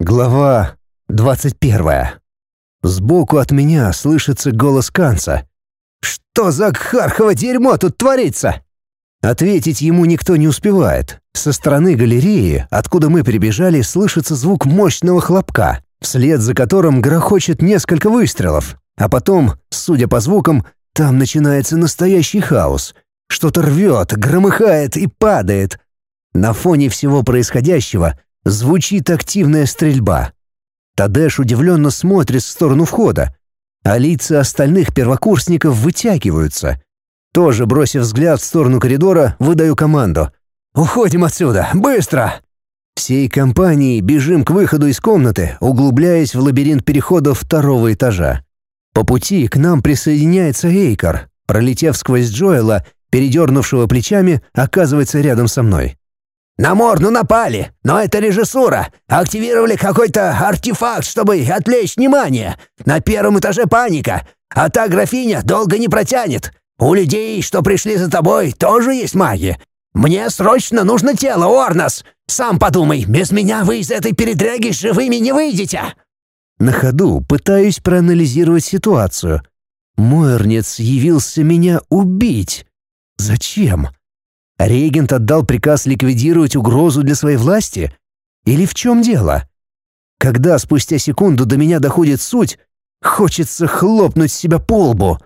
Глава двадцать первая. Сбоку от меня слышится голос Канца. «Что за хархово дерьмо тут творится?» Ответить ему никто не успевает. Со стороны галереи, откуда мы прибежали, слышится звук мощного хлопка, вслед за которым грохочет несколько выстрелов. А потом, судя по звукам, там начинается настоящий хаос. Что-то рвет, громыхает и падает. На фоне всего происходящего звучит активная стрельба. Тадеш удивленно смотрит в сторону входа, а лица остальных первокурсников вытягиваются. Тоже бросив взгляд в сторону коридора, выдаю команду. «Уходим отсюда! Быстро!» Всей компанией бежим к выходу из комнаты, углубляясь в лабиринт переходов второго этажа. По пути к нам присоединяется Эйкар. Пролетев сквозь Джоэла, передернувшего плечами, оказывается рядом со мной. На Морну напали, но это режиссура. Активировали какой-то артефакт, чтобы отвлечь внимание. На первом этаже паника, а та графиня долго не протянет. У людей, что пришли за тобой, тоже есть маги. Мне срочно нужно тело, Орнос. Сам подумай, без меня вы из этой передряги живыми не выйдете. На ходу пытаюсь проанализировать ситуацию. Мойернец явился меня убить. Зачем? Регент отдал приказ ликвидировать угрозу для своей власти? Или в чем дело? Когда спустя секунду до меня доходит суть, хочется хлопнуть себя по лбу.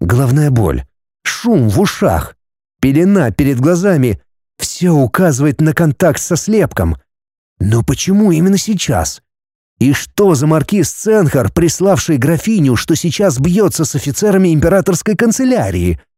Головная боль, шум в ушах, пелена перед глазами — все указывает на контакт со слепком. Но почему именно сейчас? И что за маркиз Ценхар, приславший графиню, что сейчас бьется с офицерами императорской канцелярии —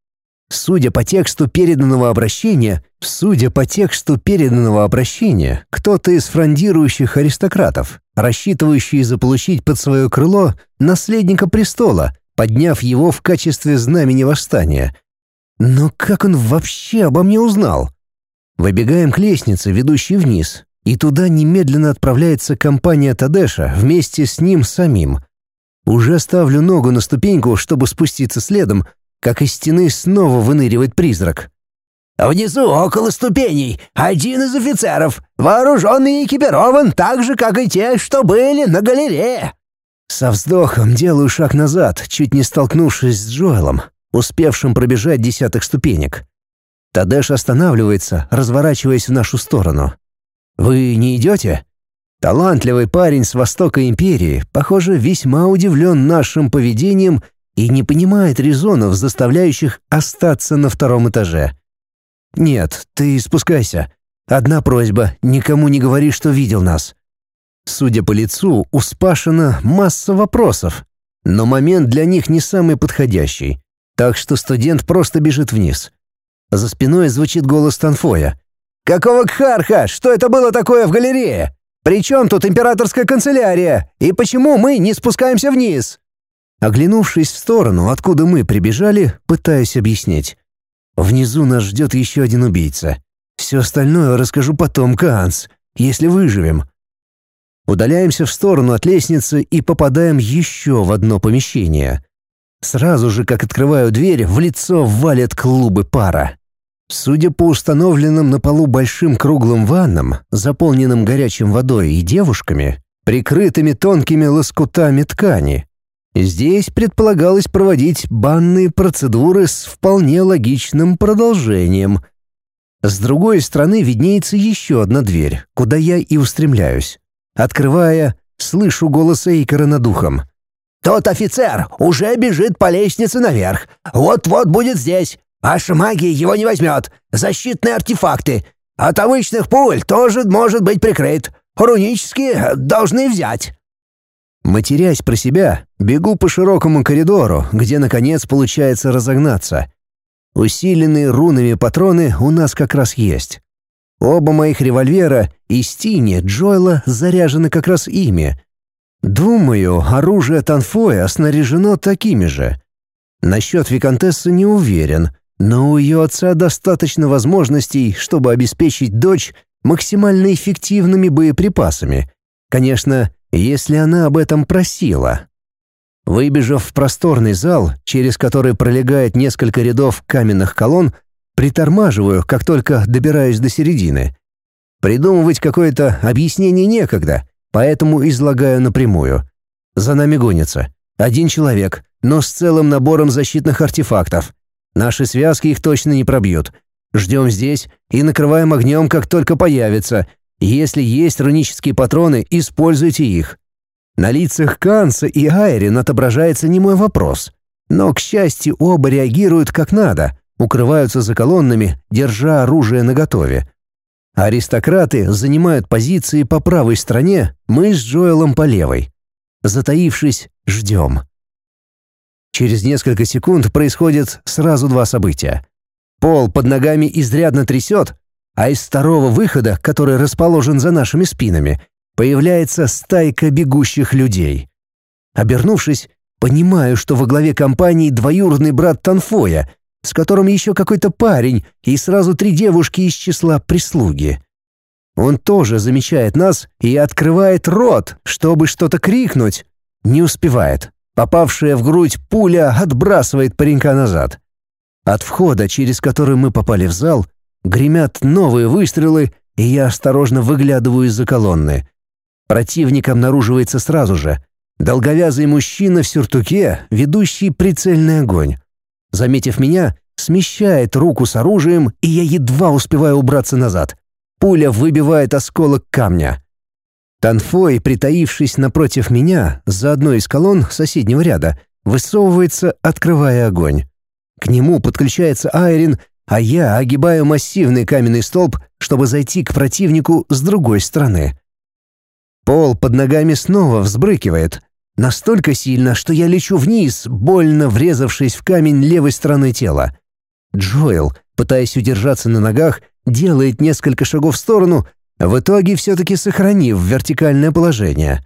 Судя по тексту переданного обращения, судя по тексту переданного обращения, кто-то из фрондирующих аристократов, рассчитывающий заполучить под свое крыло наследника престола, подняв его в качестве знамени восстания. Но как он вообще обо мне узнал? Выбегаем к лестнице, ведущей вниз, и туда немедленно отправляется компания Тадеша вместе с ним самим. Уже ставлю ногу на ступеньку, чтобы спуститься следом, как из стены снова выныривает призрак. «Внизу, около ступеней, один из офицеров, вооруженный и экипирован так же, как и те, что были на галерее». Со вздохом делаю шаг назад, чуть не столкнувшись с Джоэлом, успевшим пробежать десяток ступенек. Тадеш останавливается, разворачиваясь в нашу сторону. «Вы не идете?» Талантливый парень с востока империи, похоже, весьма удивлен нашим поведением и не понимает резонов, заставляющих остаться на втором этаже. «Нет, ты спускайся. Одна просьба — никому не говори, что видел нас». Судя по лицу, у Спашина масса вопросов, но момент для них не самый подходящий, так что студент просто бежит вниз. За спиной звучит голос Танфоя. «Какого кхарха? Что это было такое в галерее? Причем тут императорская канцелярия? И почему мы не спускаемся вниз?» Оглянувшись в сторону, откуда мы прибежали, пытаюсь объяснить. Внизу нас ждет еще один убийца. Все остальное расскажу потом, Канс, если выживем. Удаляемся в сторону от лестницы и попадаем еще в одно помещение. Сразу же, как открываю дверь, в лицо валят клубы пара. Судя по установленным на полу большим круглым ваннам, заполненным горячим водой и девушками, прикрытыми тонкими лоскутами ткани, Здесь предполагалось проводить банные процедуры с вполне логичным продолжением. С другой стороны виднеется еще одна дверь, куда я и устремляюсь. Открывая, слышу голос Эйкера над ухом. «Тот офицер уже бежит по лестнице наверх. Вот-вот будет здесь. Ваша магия его не возьмет. Защитные артефакты. От обычных пуль тоже может быть прикрыт. Рунические должны взять». Матерясь про себя, бегу по широкому коридору, где, наконец, получается разогнаться. Усиленные рунами патроны у нас как раз есть. Оба моих револьвера и Стини Джойла заряжены как раз ими. Думаю, оружие Танфоя снаряжено такими же. Насчет Викантессы не уверен, но у ее отца достаточно возможностей, чтобы обеспечить дочь максимально эффективными боеприпасами. Конечно, если она об этом просила. Выбежав в просторный зал, через который пролегает несколько рядов каменных колонн, притормаживаю, как только добираюсь до середины. Придумывать какое-то объяснение некогда. поэтому излагаю напрямую. За нами гонится. Один человек, но с целым набором защитных артефактов. Наши связки их точно не пробьют. Ждем здесь и накрываем огнем, как только появится. Если есть рунические патроны, используйте их. На лицах Канца и Айрин отображается не мой вопрос. Но, к счастью, оба реагируют как надо, укрываются за колоннами, держа оружие наготове. Аристократы занимают позиции по правой стороне, мы с Джоэлом по левой. Затаившись, ждем. Через несколько секунд происходит сразу два события. Пол под ногами изрядно трясет, а из второго выхода, который расположен за нашими спинами, появляется стайка бегущих людей. Обернувшись, понимаю, что во главе компании двоюродный брат Танфоя — с которым еще какой-то парень и сразу три девушки из числа прислуги. Он тоже замечает нас и открывает рот, чтобы что-то крикнуть. Не успевает. Попавшая в грудь пуля отбрасывает паренька назад. От входа, через который мы попали в зал, гремят новые выстрелы, и я осторожно выглядываю из-за колонны. Противник обнаруживается сразу же. Долговязый мужчина в сюртуке, ведущий прицельный огонь. Заметив меня, смещает руку с оружием, и я едва успеваю убраться назад. Пуля выбивает осколок камня. Танфой, притаившись напротив меня, за одной из колонн соседнего ряда, высовывается, открывая огонь. К нему подключается Айрин, а я огибаю массивный каменный столб, чтобы зайти к противнику с другой стороны. Пол под ногами снова взбрыкивает, Настолько сильно, что я лечу вниз, больно врезавшись в камень левой стороны тела. Джоэл, пытаясь удержаться на ногах, делает несколько шагов в сторону, в итоге все-таки сохранив вертикальное положение.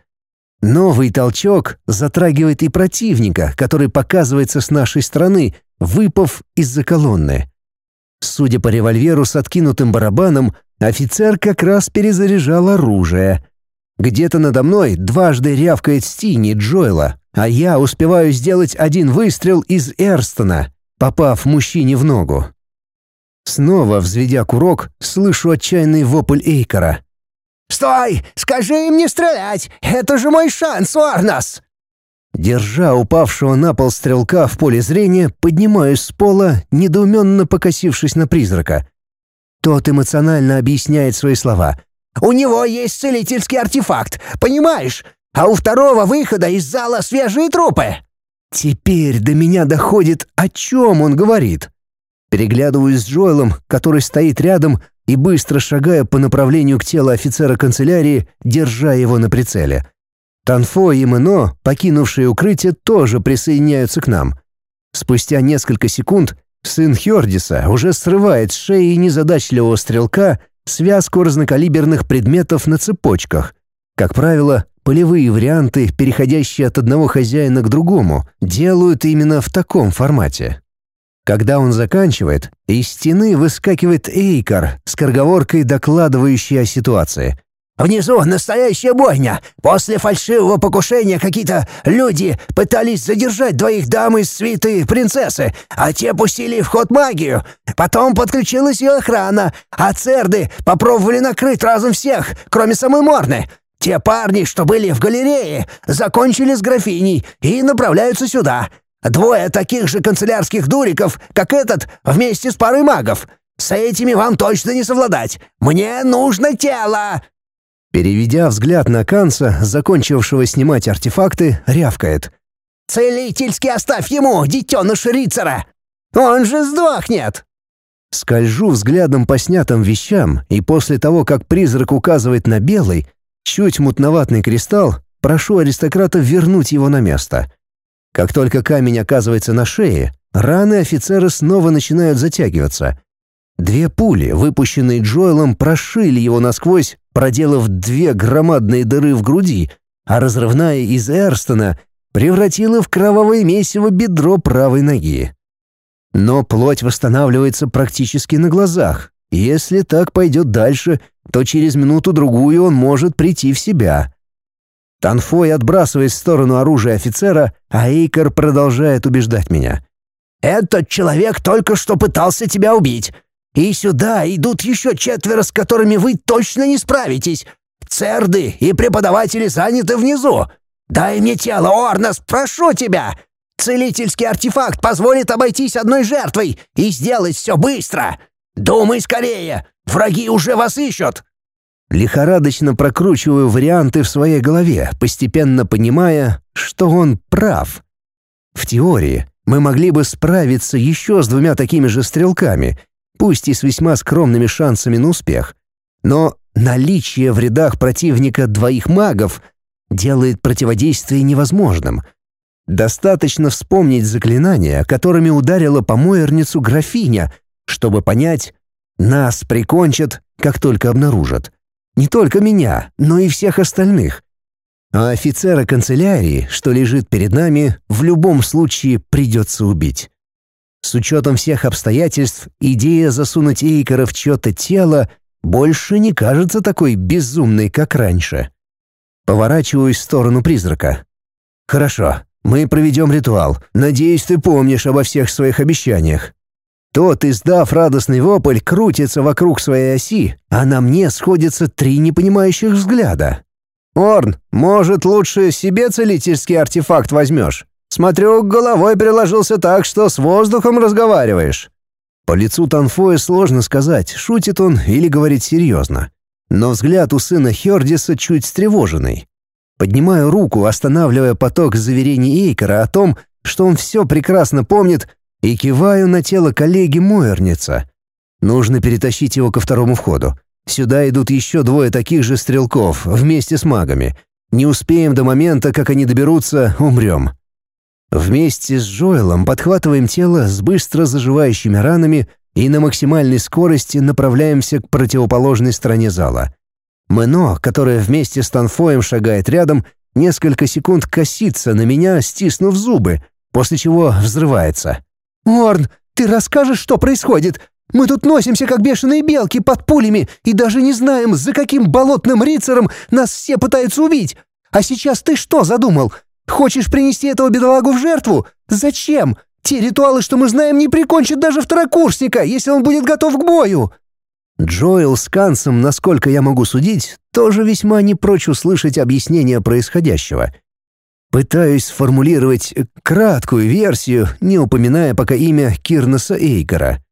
Новый толчок затрагивает и противника, который показывается с нашей стороны, выпав из-за колонны. Судя по револьверу с откинутым барабаном, офицер как раз перезаряжал оружие — где-то надо мной дважды рявкает Стини Джоэла, а я успеваю сделать один выстрел из Эрстона, попав мужчине в ногу. Снова, взведя курок, слышу отчаянный вопль Эйкора. «Стой! Скажи им не стрелять! Это же мой шанс, Орнас!» Держа упавшего на пол стрелка в поле зрения, поднимаюсь с пола, недоуменно покосившись на призрака. Тот эмоционально объясняет свои слова, у него есть целительский артефакт, понимаешь? А у второго выхода из зала свежие трупы». Теперь до меня доходит, о чем он говорит. Переглядываюсь с Джоэлом, который стоит рядом и быстро шагая по направлению к телу офицера канцелярии, держа его на прицеле. Танфо и Мэно, покинувшие укрытие, тоже присоединяются к нам. Спустя несколько секунд сын Хёрдиса уже срывает с шеи незадачливого стрелка связку разнокалиберных предметов на цепочках. Как правило, полевые варианты, переходящие от одного хозяина к другому, делают именно в таком формате. Когда он заканчивает, из стены выскакивает Эйкар с корговоркой, докладывающей о ситуации. Внизу настоящая бойня. После фальшивого покушения какие-то люди пытались задержать двоих дам из свиты принцессы, а те пустили в ход магию. Потом подключилась ее охрана, а церды попробовали накрыть разом всех, кроме самой Морны. Те парни, что были в галерее, закончили с графиней и направляются сюда. Двое таких же канцелярских дуриков, как этот, вместе с парой магов. С этими вам точно не совладать. Мне нужно тело!» Переведя взгляд на Канца, закончившего снимать артефакты, рявкает. «Целительский оставь ему, детеныш Рицера! Он же сдохнет!» Скольжу взглядом по снятым вещам, и после того, как призрак указывает на белый, чуть мутноватный кристалл, прошу аристократа вернуть его на место. Как только камень оказывается на шее, раны офицера снова начинают затягиваться. Две пули, выпущенные Джоэлом, прошили его насквозь, проделав две громадные дыры в груди, а разрывная из Эрстона превратила в кровавое месиво бедро правой ноги. Но плоть восстанавливается практически на глазах. Если так пойдет дальше, то через минуту-другую он может прийти в себя. Танфой отбрасывает в сторону оружия офицера, а Эйкер продолжает убеждать меня. «Этот человек только что пытался тебя убить. И сюда идут еще четверо, с которыми вы точно не справитесь. церды и преподаватели заняты внизу. Дай мне тело, Орнос, прошу тебя! Целительский артефакт позволит обойтись одной жертвой и сделать все быстро. Думай скорее, враги уже вас ищут!» Лихорадочно прокручиваю варианты в своей голове, постепенно понимая, что он прав. В теории мы могли бы справиться еще с двумя такими же стрелками, пусть и с весьма скромными шансами на успех. Но наличие в рядах противника двоих магов делает противодействие невозможным. Достаточно вспомнить заклинания, которыми ударила по Мойерницу графиня, чтобы понять, нас прикончат, как только обнаружат. Не только меня, но и всех остальных. А офицера канцелярии, что лежит перед нами, в любом случае придется убить. С учетом всех обстоятельств, идея засунуть Эйкера в чье-то тело больше не кажется такой безумной, как раньше. Поворачиваюсь в сторону призрака. «Хорошо, мы проведем ритуал. Надеюсь, ты помнишь обо всех своих обещаниях. Тот, издав радостный вопль, крутится вокруг своей оси, а на мне сходятся три непонимающих взгляда. «Орн, может, лучше себе целительский артефакт возьмешь? Смотрю, головой приложился так, что с воздухом разговариваешь». По лицу Танфоя сложно сказать, шутит он или говорит серьезно. Но взгляд у сына Хердиса чуть встревоженный. Поднимаю руку, останавливая поток заверений Эйкера о том, что он все прекрасно помнит и киваю на тело коллеги Мойерница. Нужно перетащить его ко второму входу. Сюда идут еще двое таких же стрелков, вместе с магами. Не успеем до момента, как они доберутся, умрем. Вместе с Джоэлом подхватываем тело с быстро заживающими ранами и на максимальной скорости направляемся к противоположной стороне зала. Мэно, которая вместе с Танфоем шагает рядом, несколько секунд косится на меня, стиснув зубы, после чего взрывается. «Орн, ты расскажешь, что происходит? Мы тут носимся, как бешеные белки, под пулями, и даже не знаем, за каким болотным рицаром нас все пытаются убить. А сейчас ты что задумал? Хочешь принести этого бедолагу в жертву? Зачем? Те ритуалы, что мы знаем, не прикончат даже второкурсника, если он будет готов к бою». Джоэл с Кансом, насколько я могу судить, тоже весьма не прочь услышать объяснение происходящего — Пытаюсь сформулировать краткую версию, не упоминая пока имя Кирнеса Эйгора.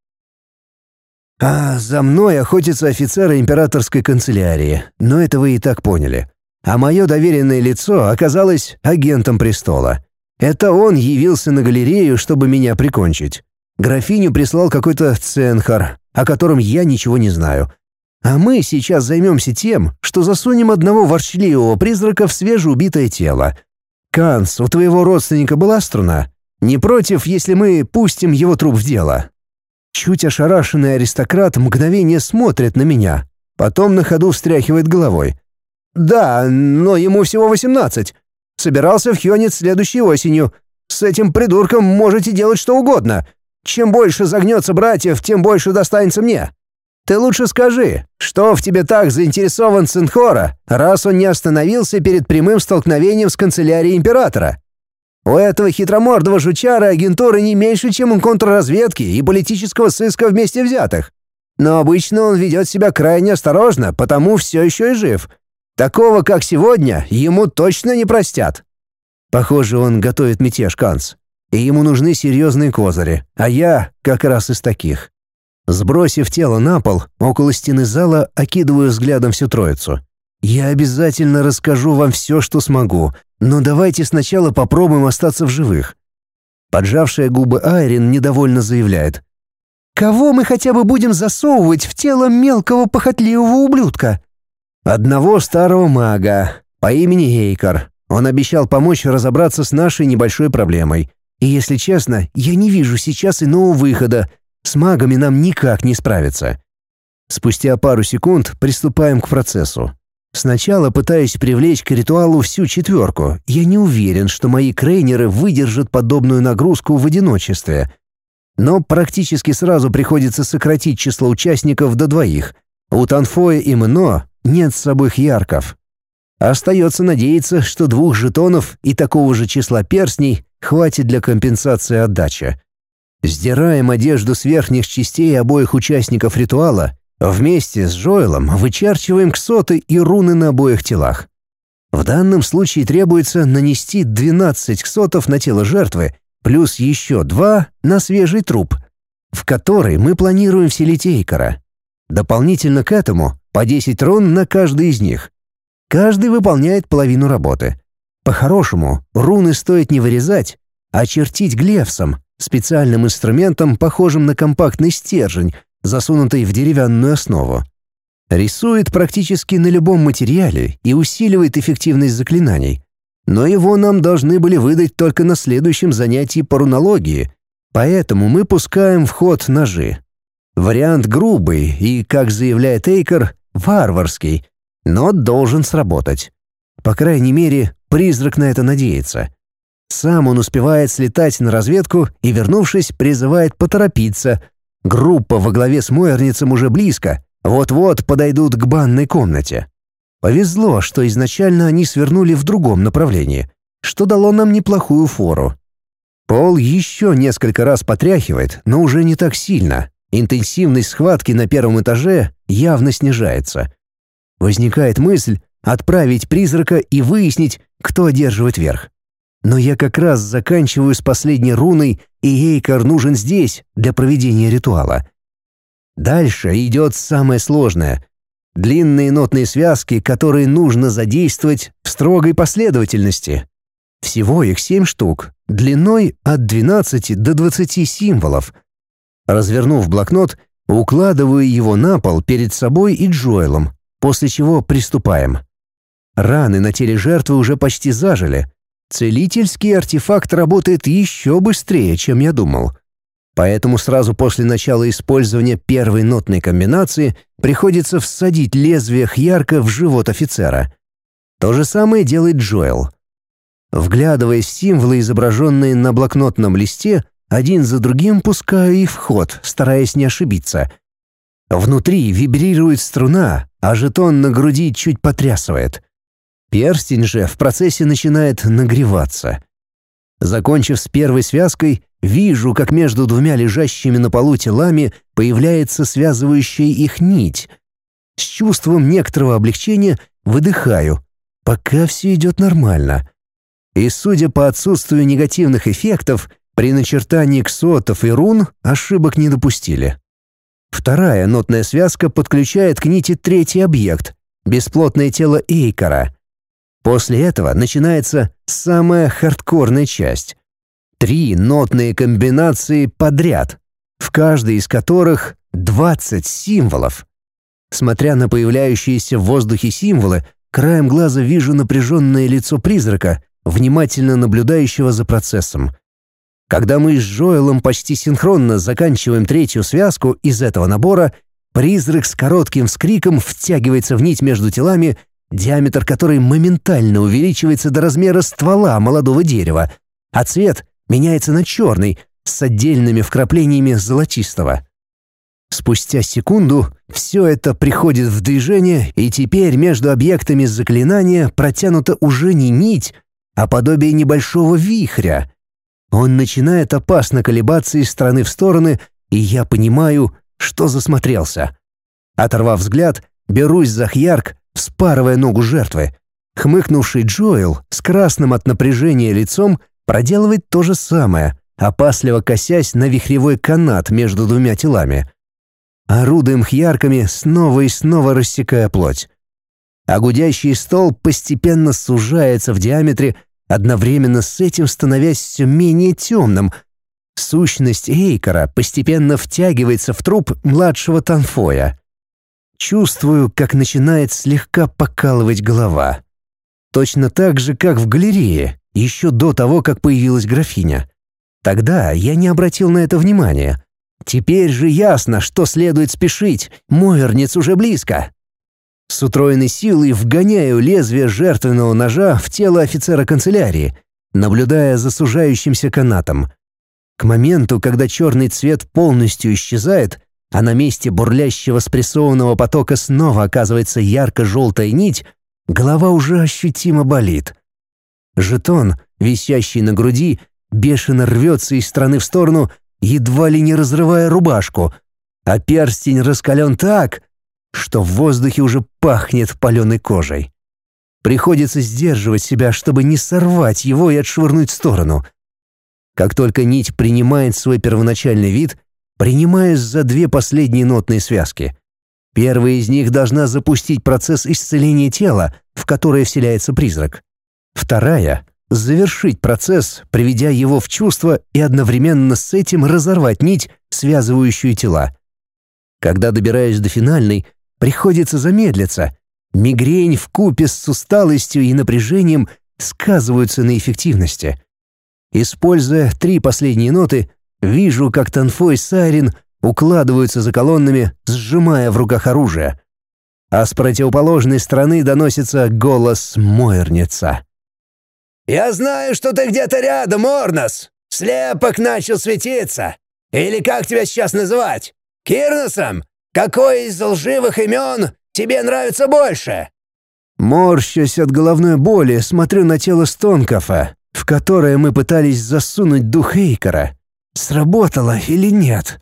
А за мной охотятся офицеры императорской канцелярии, но это вы и так поняли. А мое доверенное лицо оказалось агентом престола. Это он явился на галерею, чтобы меня прикончить. Графиню прислал какой-то Ценхар, о котором я ничего не знаю. А мы сейчас займемся тем, что засунем одного ворчливого призрака в свежеубитое тело — «Канс, у твоего родственника была струна? Не против, если мы пустим его труп в дело?» Чуть ошарашенный аристократ мгновение смотрит на меня, потом на ходу встряхивает головой. «Да, но ему всего восемнадцать. Собирался в Хёнец следующей осенью. С этим придурком можете делать что угодно. Чем больше загнется братьев, тем больше достанется мне. Ты лучше скажи, что в тебе так заинтересован Цинхора, раз он не остановился перед прямым столкновением с канцелярией императора? У этого хитромордого жучара агентуры не меньше, чем у контрразведки и политического сыска вместе взятых. Но обычно он ведет себя крайне осторожно, потому все еще и жив. Такого, как сегодня, ему точно не простят. Похоже, он готовит мятеж Канц. И ему нужны серьезные козыри, а я как раз из таких. Сбросив тело на пол, около стены зала окидываю взглядом всю троицу. Я обязательно расскажу вам все, что смогу, но давайте сначала попробуем остаться в живых. Поджавшая губы Айрин недовольно заявляет. «Кого мы хотя бы будем засовывать в тело мелкого похотливого ублюдка?» «Одного старого мага по имени Эйкар. Он обещал помочь разобраться с нашей небольшой проблемой. И если честно, я не вижу сейчас иного выхода, с магами нам никак не справиться. Спустя пару секунд приступаем к процессу. Сначала пытаюсь привлечь к ритуалу всю четверку. Я не уверен, что мои крейнеры выдержат подобную нагрузку в одиночестве. Но практически сразу приходится сократить число участников до двоих. У Танфоя и Мно нет с собой ярков. Остается надеяться, что двух жетонов и такого же числа перстней хватит для компенсации отдачи. Сдираем одежду с верхних частей обоих участников ритуала Вместе с Джоэлом вычерчиваем ксоты и руны на обоих телах. В данном случае требуется нанести 12 ксотов на тело жертвы, плюс еще два на свежий труп, в который мы планируем вселить Эйкора. Дополнительно к этому по 10 рун на каждый из них. Каждый выполняет половину работы. По-хорошему, руны стоит не вырезать, а чертить глефсом, специальным инструментом, похожим на компактный стержень, засунутый в деревянную основу. Рисует практически на любом материале и усиливает эффективность заклинаний. Но его нам должны были выдать только на следующем занятии по рунологии, поэтому мы пускаем в ход ножи. Вариант грубый и, как заявляет Эйкер, варварский, но должен сработать. По крайней мере, призрак на это надеется. Сам он успевает слетать на разведку и, вернувшись, призывает поторопиться. Группа во главе с Мойерницем уже близко, вот-вот подойдут к банной комнате. Повезло, что изначально они свернули в другом направлении, что дало нам неплохую фору. Пол еще несколько раз потряхивает, но уже не так сильно. Интенсивность схватки на первом этаже явно снижается. Возникает мысль отправить призрака и выяснить, кто одерживает верх. Но я как раз заканчиваю с последней руной, и Эйкар нужен здесь для проведения ритуала. Дальше идет самое сложное. Длинные нотные связки, которые нужно задействовать в строгой последовательности. Всего их семь штук, длиной от 12 до 20 символов. Развернув блокнот, укладываю его на пол перед собой и Джоэлом, после чего приступаем. Раны на теле жертвы уже почти зажили. Целительский артефакт работает еще быстрее, чем я думал. Поэтому сразу после начала использования первой нотной комбинации приходится всадить лезвие Хьярка в живот офицера. То же самое делает Джоэл. Вглядываясь в символы, изображенные на блокнотном листе, один за другим пускаю их в ход, стараясь не ошибиться. Внутри вибрирует струна, а жетон на груди чуть потрясывает. Перстень же в процессе начинает нагреваться. Закончив с первой связкой, вижу, как между двумя лежащими на полу телами появляется связывающая их нить. С чувством некоторого облегчения выдыхаю, пока все идет нормально. И судя по отсутствию негативных эффектов, при начертании ксотов и рун ошибок не допустили. Вторая нотная связка подключает к нити третий объект — бесплотное тело Эйкора. После этого начинается самая хардкорная часть. Три нотные комбинации подряд, в каждой из которых 20 символов. Смотря на появляющиеся в воздухе символы, краем глаза вижу напряженное лицо призрака, внимательно наблюдающего за процессом. Когда мы с Джоэлом почти синхронно заканчиваем третью связку из этого набора, призрак с коротким вскриком втягивается в нить между телами диаметр которой моментально увеличивается до размера ствола молодого дерева, а цвет меняется на черный с отдельными вкраплениями золотистого. Спустя секунду все это приходит в движение, и теперь между объектами заклинания протянута уже не нить, а подобие небольшого вихря. Он начинает опасно колебаться из стороны в стороны, и я понимаю, что засмотрелся. Оторвав взгляд, берусь за Хьярк, вспарывая ногу жертвы. Хмыкнувший Джоэл с красным от напряжения лицом проделывает то же самое, опасливо косясь на вихревой канат между двумя телами. Орудуем хьярками, снова и снова рассекая плоть. А гудящий стол постепенно сужается в диаметре, одновременно с этим становясь все менее темным. Сущность Эйкора постепенно втягивается в труп младшего Танфоя. Чувствую, как начинает слегка покалывать голова. Точно так же, как в галерее, еще до того, как появилась графиня. Тогда я не обратил на это внимания. Теперь же ясно, что следует спешить, Мойерниц уже близко. С утроенной силой вгоняю лезвие жертвенного ножа в тело офицера канцелярии, наблюдая за сужающимся канатом. К моменту, когда черный цвет полностью исчезает, а на месте бурлящего спрессованного потока снова оказывается ярко-желтая нить, голова уже ощутимо болит. Жетон, висящий на груди, бешено рвется из стороны в сторону, едва ли не разрывая рубашку, а перстень раскален так, что в воздухе уже пахнет паленой кожей. Приходится сдерживать себя, чтобы не сорвать его и отшвырнуть в сторону. Как только нить принимает свой первоначальный вид, принимаюсь за две последние нотные связки. Первая из них должна запустить процесс исцеления тела, в которое вселяется призрак. Вторая — завершить процесс, приведя его в чувство и одновременно с этим разорвать нить, связывающую тела. Когда добираюсь до финальной, приходится замедлиться. Мигрень в купе с усталостью и напряжением сказываются на эффективности. Используя три последние ноты, вижу, как Танфой Сайрин укладываются за колоннами, сжимая в руках оружие. А с противоположной стороны доносится голос Мойерница. «Я знаю, что ты где-то рядом, Орнос! Слепок начал светиться! Или как тебя сейчас называть? Кирносом? Какое из лживых имен тебе нравится больше?» Морщась от головной боли, смотрю на тело Стонкофа, в которое мы пытались засунуть дух Эйкора. Сработало или нет?